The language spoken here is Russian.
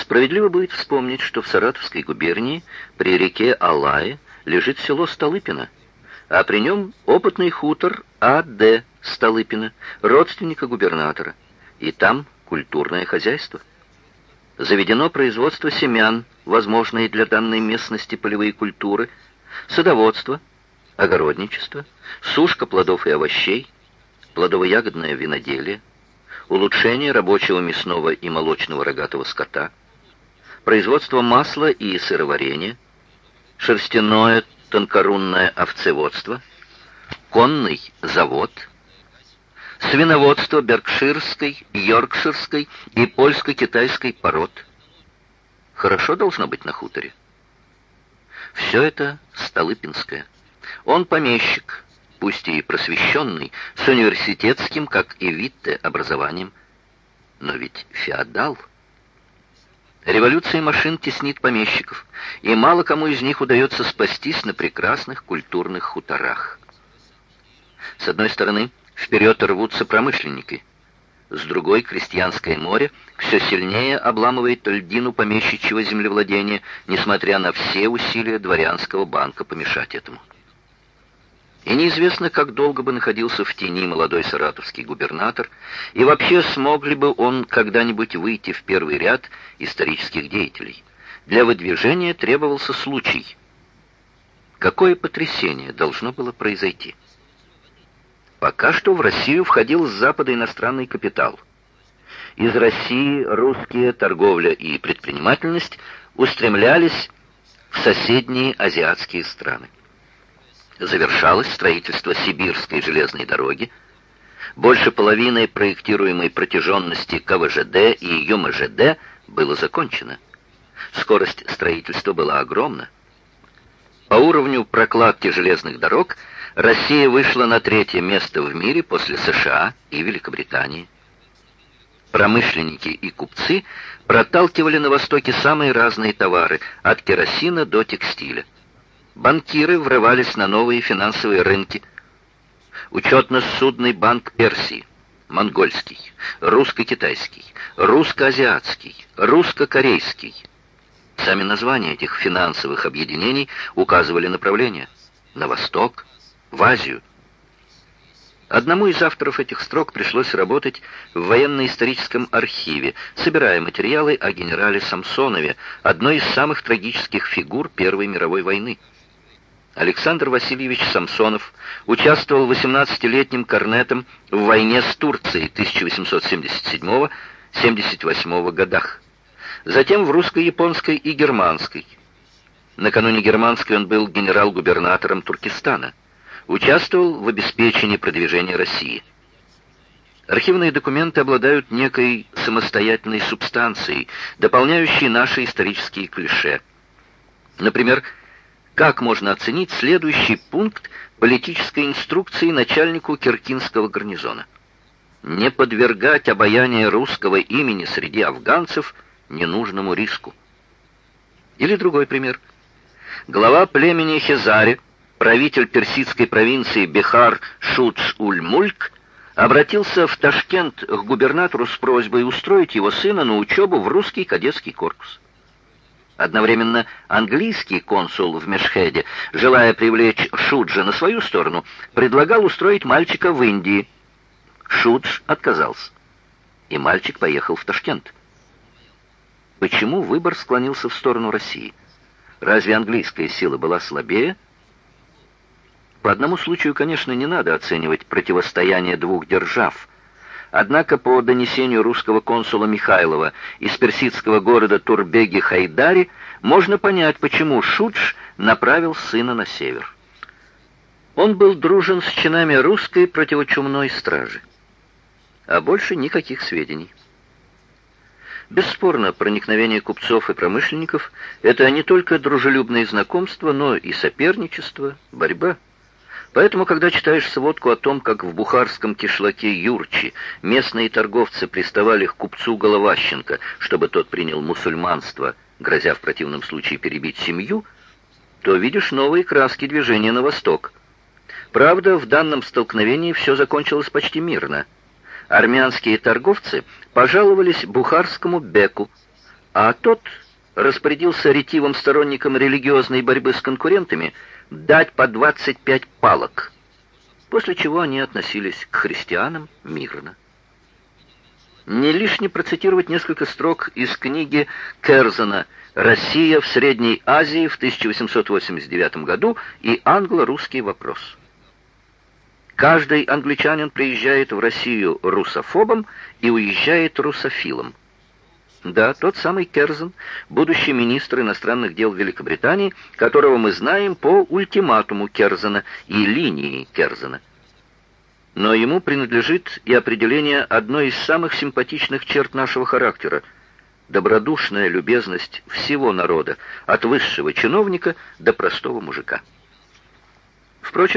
Справедливо будет вспомнить, что в Саратовской губернии при реке Алае лежит село Столыпино, а при нем опытный хутор А.Д. Столыпина, родственника губернатора, и там культурное хозяйство. Заведено производство семян, возможные для данной местности полевые культуры, садоводство, огородничество, сушка плодов и овощей, плодово-ягодное виноделие, улучшение рабочего мясного и молочного рогатого скота, производство масла и сыроварения, шерстяное тонкорунное овцеводство, конный завод, свиноводство беркширской, йоркширской и польско-китайской пород. Хорошо должно быть на хуторе. Все это Столыпинское. Он помещик, пусть и просвещенный, с университетским, как и Витте, образованием. Но ведь феодал. Революция машин теснит помещиков, и мало кому из них удается спастись на прекрасных культурных хуторах. С одной стороны, вперед рвутся промышленники. С другой, крестьянское море все сильнее обламывает льдину помещичьего землевладения, несмотря на все усилия дворянского банка помешать этому. И неизвестно, как долго бы находился в тени молодой саратовский губернатор, и вообще смог ли бы он когда-нибудь выйти в первый ряд исторических деятелей. Для выдвижения требовался случай. Какое потрясение должно было произойти? Пока что в Россию входил с запада иностранный капитал. Из России русские торговля и предпринимательность устремлялись в соседние азиатские страны завершалось строительство Сибирской железной дороги. Больше половины проектируемой протяженности КВЖД и ЮМЖД было закончено. Скорость строительства была огромна. По уровню прокладки железных дорог Россия вышла на третье место в мире после США и Великобритании. Промышленники и купцы проталкивали на Востоке самые разные товары, от керосина до текстиля банкиры врывались на новые финансовые рынки. Учетно-судный банк Персии, монгольский, русско-китайский, русско-азиатский, русско-корейский. Сами названия этих финансовых объединений указывали направление на восток, в Азию. Одному из авторов этих строк пришлось работать в военно-историческом архиве, собирая материалы о генерале Самсонове, одной из самых трагических фигур Первой мировой войны. Александр Васильевич Самсонов участвовал 18-летним корнетом в войне с Турцией 1877-78 годах. Затем в русско-японской и германской. Накануне германской он был генерал-губернатором Туркестана. Участвовал в обеспечении продвижения России. Архивные документы обладают некой самостоятельной субстанцией, дополняющей наши исторические клише. Например, как можно оценить следующий пункт политической инструкции начальнику Киркинского гарнизона? Не подвергать обаяние русского имени среди афганцев ненужному риску. Или другой пример. Глава племени Хезари, правитель персидской провинции Бихар Шуц-Уль-Мульк, обратился в Ташкент к губернатору с просьбой устроить его сына на учебу в русский кадетский корпус. Одновременно английский консул в Мешхеде, желая привлечь Шуджа на свою сторону, предлагал устроить мальчика в Индии. Шудж отказался, и мальчик поехал в Ташкент. Почему выбор склонился в сторону России? Разве английская сила была слабее? По одному случаю, конечно, не надо оценивать противостояние двух держав – Однако по донесению русского консула Михайлова из персидского города Турбеги-Хайдари можно понять, почему Шудж направил сына на север. Он был дружен с чинами русской противочумной стражи. А больше никаких сведений. Бесспорно, проникновение купцов и промышленников – это не только дружелюбные знакомства, но и соперничество, борьба. Поэтому, когда читаешь сводку о том, как в бухарском кишлаке Юрчи местные торговцы приставали к купцу Головащенко, чтобы тот принял мусульманство, грозя в противном случае перебить семью, то видишь новые краски движения на восток. Правда, в данном столкновении все закончилось почти мирно. Армянские торговцы пожаловались бухарскому беку, а тот распорядился ретивым сторонникам религиозной борьбы с конкурентами дать по 25 палок, после чего они относились к христианам мирно. Не лишне процитировать несколько строк из книги Керзена «Россия в Средней Азии в 1889 году» и «Англо-русский вопрос». Каждый англичанин приезжает в Россию русофобом и уезжает русофилом. Да, тот самый Керзен, будущий министр иностранных дел Великобритании, которого мы знаем по ультиматуму Керзена и линии Керзена. Но ему принадлежит и определение одной из самых симпатичных черт нашего характера – добродушная любезность всего народа, от высшего чиновника до простого мужика. Впрочем,